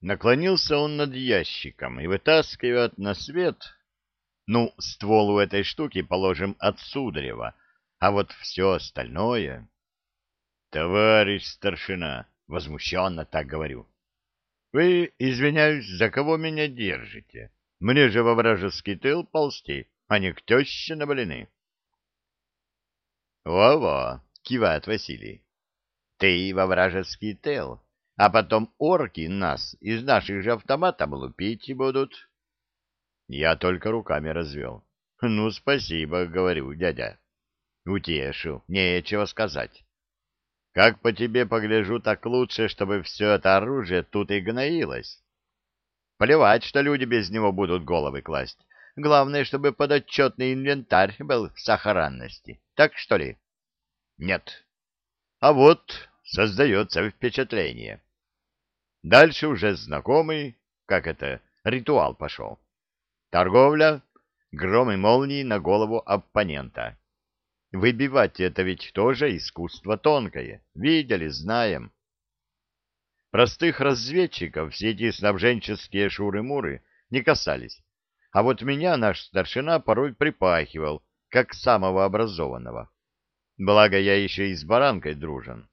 Наклонился он над ящиком и вытаскивает на свет... Ну, ствол у этой штуки, положим, от Сударева, а вот все остальное... Товарищ старшина, возмущенно так говорю. Вы, извиняюсь, за кого меня держите? Мне же во вражеский тыл ползти, а не к теще на блины. Во-во, кивает Василий. Ты во вражеский тыл, а потом орки нас из наших же автоматов лупить будут. Я только руками развел. Ну, спасибо, говорю, дядя. Утешу, нечего сказать. Как по тебе погляжу, так лучше, чтобы все это оружие тут и гноилось. Плевать, что люди без него будут головы класть. Главное, чтобы подотчетный инвентарь был в сохранности. Так что ли? Нет. А вот создается впечатление. Дальше уже знакомый, как это, ритуал пошел. Торговля, гром и молнии на голову оппонента. Выбивать это ведь тоже искусство тонкое. Видели, знаем. Простых разведчиков все эти снабженческие шуры-муры не касались. А вот меня наш старшина порой припахивал, как самого образованного. Благо, я еще и с баранкой дружен.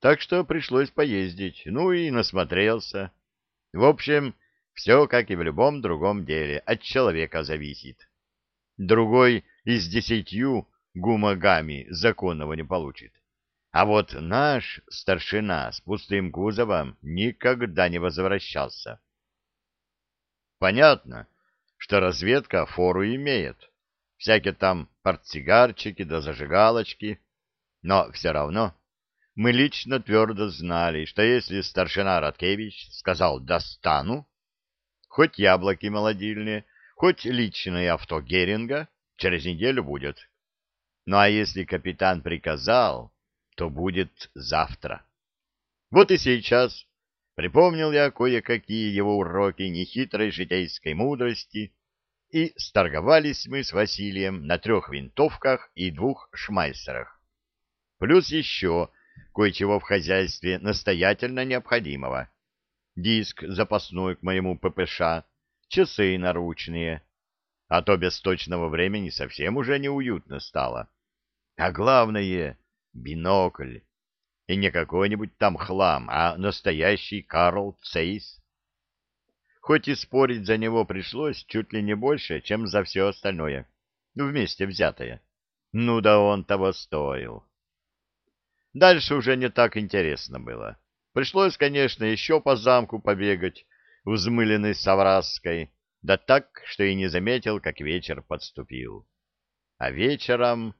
Так что пришлось поездить, ну и насмотрелся. В общем, все, как и в любом другом деле, от человека зависит. Другой из десятью гумагами законного не получит. А вот наш старшина с пустым кузовом никогда не возвращался. Понятно, что разведка фору имеет. Всякие там портсигарчики да зажигалочки. Но все равно мы лично твердо знали, что если старшина Радкевич сказал «достану», хоть яблоки молодильные, хоть личное авто Геринга, через неделю будет. Ну а если капитан приказал, то будет завтра. Вот и сейчас припомнил я кое-какие его уроки нехитрой житейской мудрости, и сторговались мы с Василием на трех винтовках и двух шмайсерах. Плюс еще кое-чего в хозяйстве настоятельно необходимого. Диск запасной к моему ППШ, часы наручные, а то без точного времени совсем уже неуютно стало. А главное — бинокль. И не какой-нибудь там хлам, а настоящий Карл Цейс. Хоть и спорить за него пришлось чуть ли не больше, чем за все остальное, вместе взятое. Ну да он того стоил. Дальше уже не так интересно было. Пришлось, конечно, еще по замку побегать, взмыленной Саврасской, да так, что и не заметил, как вечер подступил. А вечером...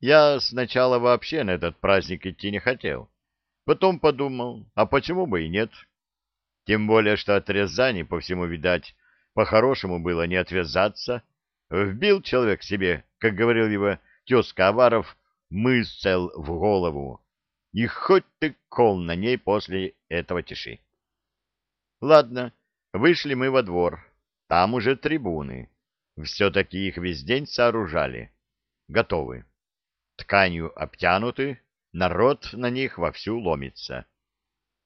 Я сначала вообще на этот праздник идти не хотел. Потом подумал, а почему бы и нет? Тем более, что от Рязани, по всему видать, по-хорошему было не отвязаться. Вбил человек себе, как говорил его тезка Аваров, мысль в голову. И хоть ты кол на ней после этого тиши. Ладно, вышли мы во двор. Там уже трибуны. Все-таки их весь день сооружали. Готовы. Тканью обтянуты, народ на них вовсю ломится.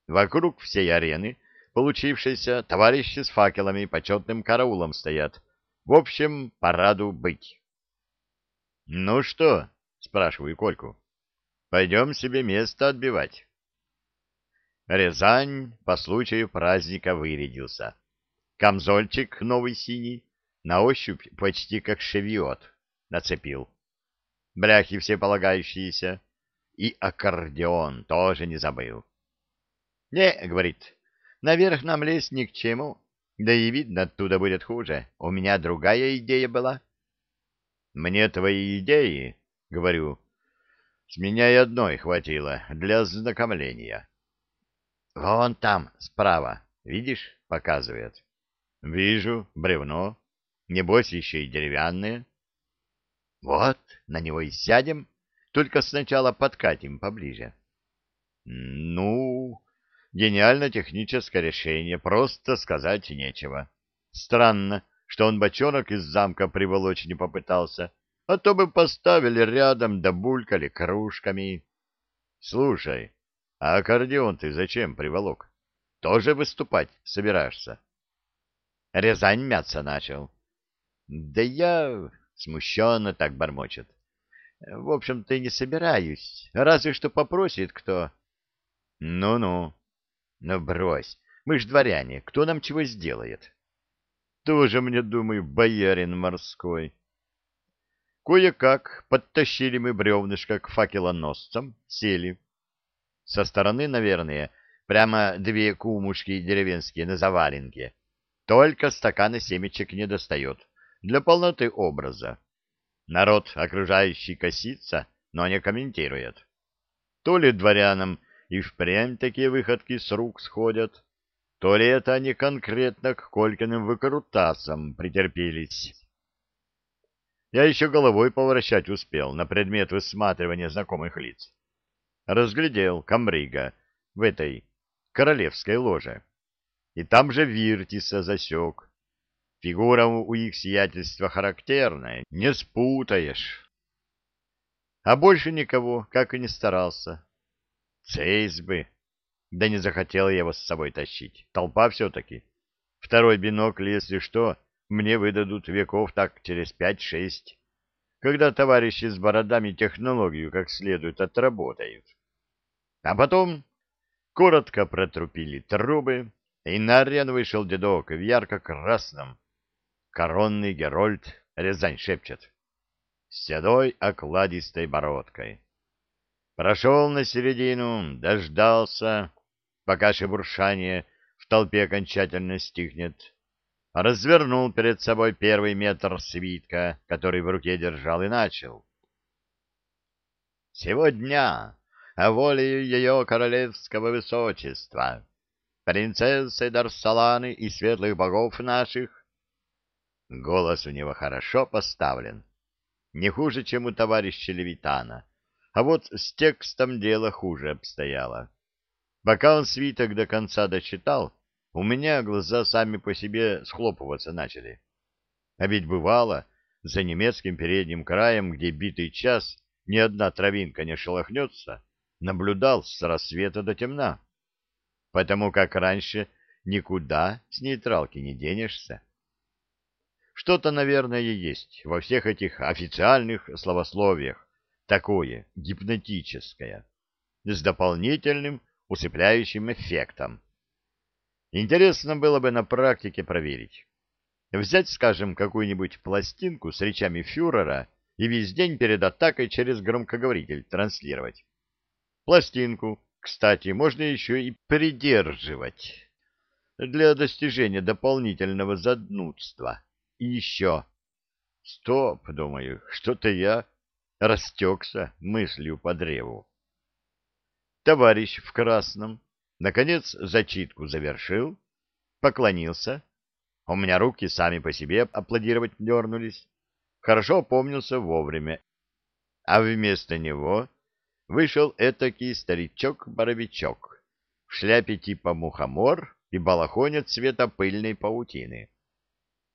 Вокруг всей арены, получившейся, товарищи с факелами почетным караулом стоят. В общем, параду быть. — Ну что? — спрашиваю Кольку. — Пойдем себе место отбивать. Рязань по случаю праздника вырядился. Камзольчик новый синий, на ощупь почти как шевиот, нацепил. Бляхи все полагающиеся. И аккордеон тоже не забыл. — Не, — говорит, — наверх нам лезть ни к чему. Да и видно, оттуда будет хуже. У меня другая идея была. — Мне твои идеи, — говорю, — с меня и одной хватило для знакомления. — Вон там, справа, видишь, — показывает. — Вижу, бревно. Небось, еще и деревянное. — Вот, на него и сядем, только сначала подкатим поближе. — Ну, гениально-техническое решение, просто сказать нечего. Странно, что он бочонок из замка приволочь не попытался, а то бы поставили рядом да булькали кружками. — Слушай, а аккордеон ты зачем приволок? тоже выступать собираешься? Рязань мяться начал. Да я смущенно так бормочет. В общем-то, не собираюсь, разве что попросит кто. Ну-ну. Ну, брось, мы ж дворяне, кто нам чего сделает? Тоже мне, думаю, боярин морской. Кое-как подтащили мы бревнышко к факелоносцам, сели. Со стороны, наверное, прямо две кумушки деревенские на заваленке. Только стакана семечек не достает для полноты образа. Народ, окружающий, косится, но не комментирует. То ли дворянам и впрямь такие выходки с рук сходят, то ли это они конкретно к Колькиным выкрутасам претерпелись. Я еще головой поворачать успел на предмет высматривания знакомых лиц. Разглядел Камрига в этой королевской ложе. И там же Виртиса засек. Фигура у их сиятельства характерная, не спутаешь. А больше никого, как и не старался. Цейс бы. Да не захотел я его с собой тащить. Толпа все-таки. Второй бинокль, если что, мне выдадут веков так через пять-шесть, когда товарищи с бородами технологию как следует отработают. А потом коротко протрупили трубы, и на арену вышел дедок в ярко-красном. Коронный Герольд Рязань шепчет. С седой окладистой бородкой. Прошел на середину, дождался, пока шебуршание в толпе окончательно стихнет, развернул перед собой первый метр свитка, который в руке держал, и начал. «Сегодня, о воле ее королевского высочества, принцессы Дарсаланы и светлых богов наших...» Голос у него хорошо поставлен, не хуже, чем у товарища Левитана, а вот с текстом дело хуже обстояло. Пока он свиток до конца дочитал, у меня глаза сами по себе схлопываться начали. А ведь бывало, за немецким передним краем, где битый час ни одна травинка не шелохнется, наблюдал с рассвета до темна. Потому как раньше никуда с нейтралки не денешься. Что-то, наверное, есть во всех этих официальных словословиях, такое гипнотическое, с дополнительным усыпляющим эффектом Интересно было бы на практике проверить. Взять, скажем, какую-нибудь пластинку с речами фюрера и весь день перед атакой через громкоговоритель транслировать. Пластинку, кстати, можно еще и придерживать для достижения дополнительного заднудства. И еще. Стоп, думаю, что-то я растекся мыслью по древу. Товарищ в красном Наконец зачитку завершил, поклонился. У меня руки сами по себе аплодировать дернулись. Хорошо помнился вовремя. А вместо него вышел этакий старичок-боровичок в шляпе типа мухомор и балахоне цвета пыльной паутины.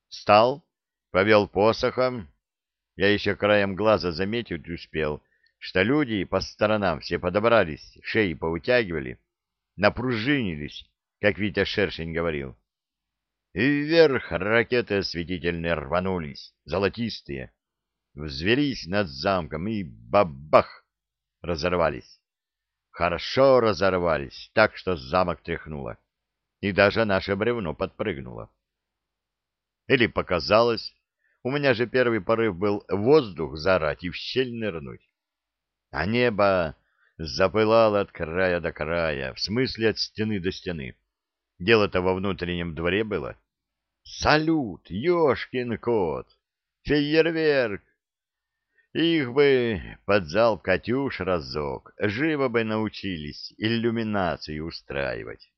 Встал, повел посохом. Я еще краем глаза заметить успел, что люди по сторонам все подобрались, шеи поутягивали, напружинились, как Витя Шершень говорил. И вверх ракеты осветительные рванулись, золотистые, взвелись над замком и бабах разорвались. Хорошо разорвались, так что замок тряхнуло, и даже наше бревно подпрыгнуло. Или показалось, у меня же первый порыв был воздух зарать и в щель нырнуть. А небо запылал от края до края, в смысле от стены до стены. Дело-то во внутреннем дворе было. Салют, ёшкин кот, фейерверк! Их бы под залп «Катюш» разок, живо бы научились иллюминацию устраивать.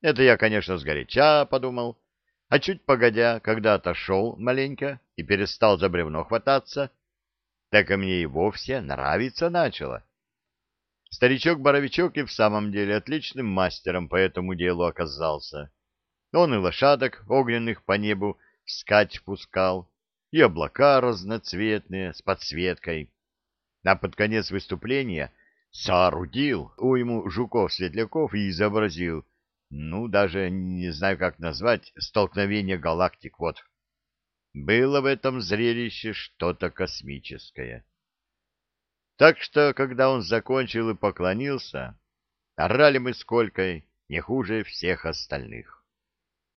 Это я, конечно, сгоряча подумал, а чуть погодя, когда отошел маленько и перестал за бревно хвататься, так и мне и вовсе нравиться начало. Старичок-боровичок и в самом деле отличным мастером по этому делу оказался. Он и лошадок огненных по небу вскачь пускал, и облака разноцветные с подсветкой. А под конец выступления соорудил уйму жуков-светляков и изобразил ну, даже не знаю, как назвать, столкновение галактик, вот. Было в этом зрелище что-то космическое. Так что, когда он закончил и поклонился, орали мы сколько не хуже всех остальных.